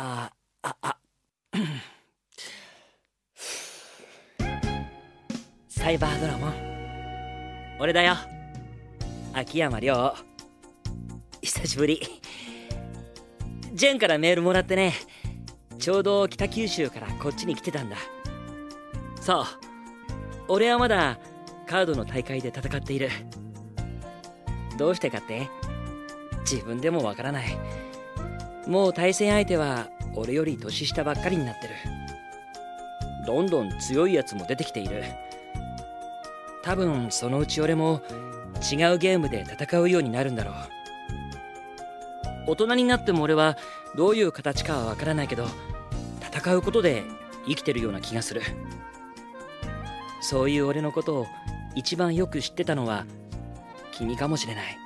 あああサイバードラモン俺だよ。秋山亮。久しぶり。ジェンからメールもらってね。ちょうど北九州からこっちに来てたんだ。そう。俺はまだカードの大会で戦っている。どうしてかって？自分でもわからない。もう対戦相手は俺より年下ばっかりになってる。どんどん強いやつも出てきている。多分そのうち俺も違うゲームで戦うようになるんだろう。大人になっても俺はどういう形かはわからないけど戦うことで生きてるような気がする。そういう俺のことを一番よく知ってたのは君かもしれない。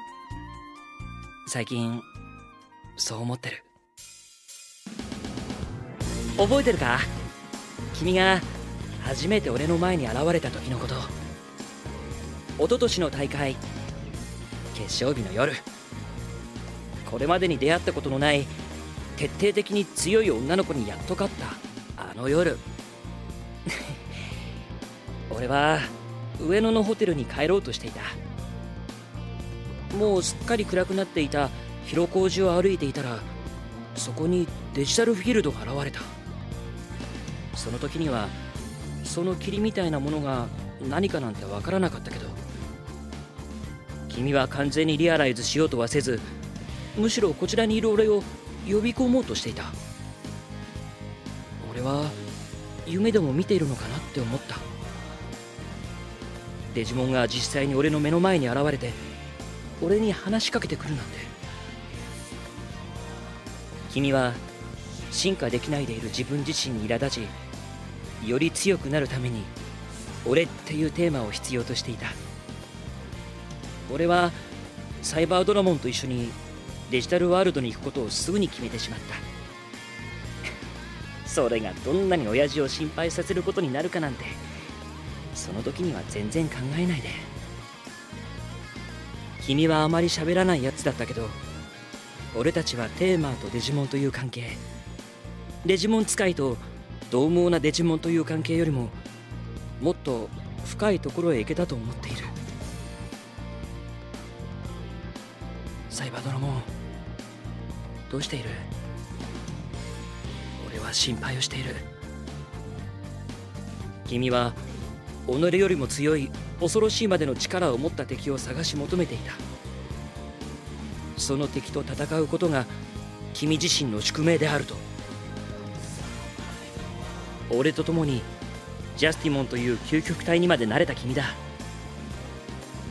最近そう思ってる。覚えてるか？君が初めて俺の前に現れた時のこと。一昨年の大会決勝日の夜。これまでに出会ったことのない徹底的に強い女の子にやっと勝ったあの夜。俺は上野のホテルに帰ろうとしていた。もうすっかり暗くなっていた広小路を歩いていたらそこにデジタルフィールドが現れた。その時にはその霧みたいなものが何かなんてわからなかったけど君は完全にリアライズしようとはせずむしろこちらにいる俺を呼び込もうとしていた。俺は夢でも見ているのかなって思った。デジモンが実際に俺の目の前に現れて俺に話しかけてくるなんて。君は進化できないでいる自分自身に苛立ちより強くなるために俺っていうテーマを必要としていた。俺はサイバードラモンと一緒にデジタルワールドに行くことをすぐに決めてしまった。それがどんなに親父を心配させることになるかなんてその時には全然考えないで。君はあまり喋らないやつだったけど俺たちはテーマーとデジモンという関係。デジモン使いと獰猛なデジモンという関係よりももっと深いところへ行けたと思っている。サイバードラモンどうしている？俺は心配をしている。君は己よりも強い恐ろしいまでの力を持った敵を探し求めていた。その敵と戦うことが君自身の宿命であると。俺と共にジャスティモンという究極体にまでなれた君だ。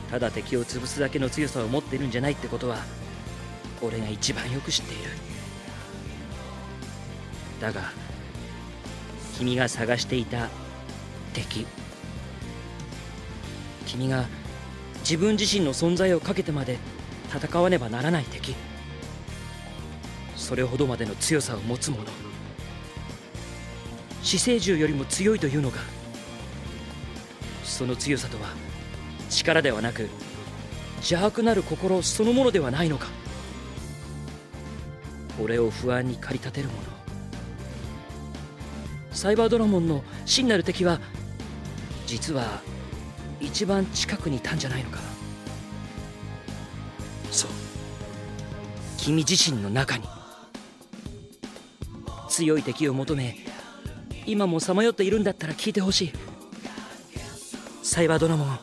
ただ敵を潰すだけの強さを持ってるんじゃないってことは俺が一番よく知っている。だが君が探していた敵君が自分自身の存在をかけてまで戦わねばならない敵それほどまでの強さを持つ者。死生獣よりも強いというのかその強さとは力ではなく邪悪なる心そのものではないのか。俺を不安に駆り立てるものサイバードラモンの真なる敵は実は一番近くにいたんじゃないのか。そう。君自身の中に強い敵を求め今もさまよっているんだったら聞いてほしい。サイバードラモン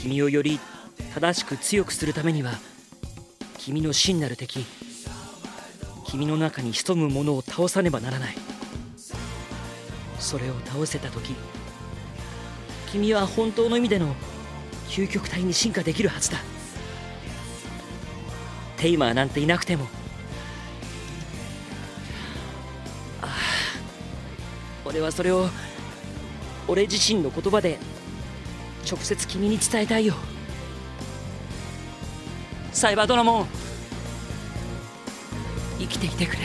君をより正しく強くするためには君の真なる敵君の中に潜むものを倒さねばならない。それを倒せた時君は本当の意味での究極体に進化できるはずだ。テイマーなんていなくても俺はそれを俺自身の言葉で直接君に伝えたいよ。サイバードラモン生きていてくれ。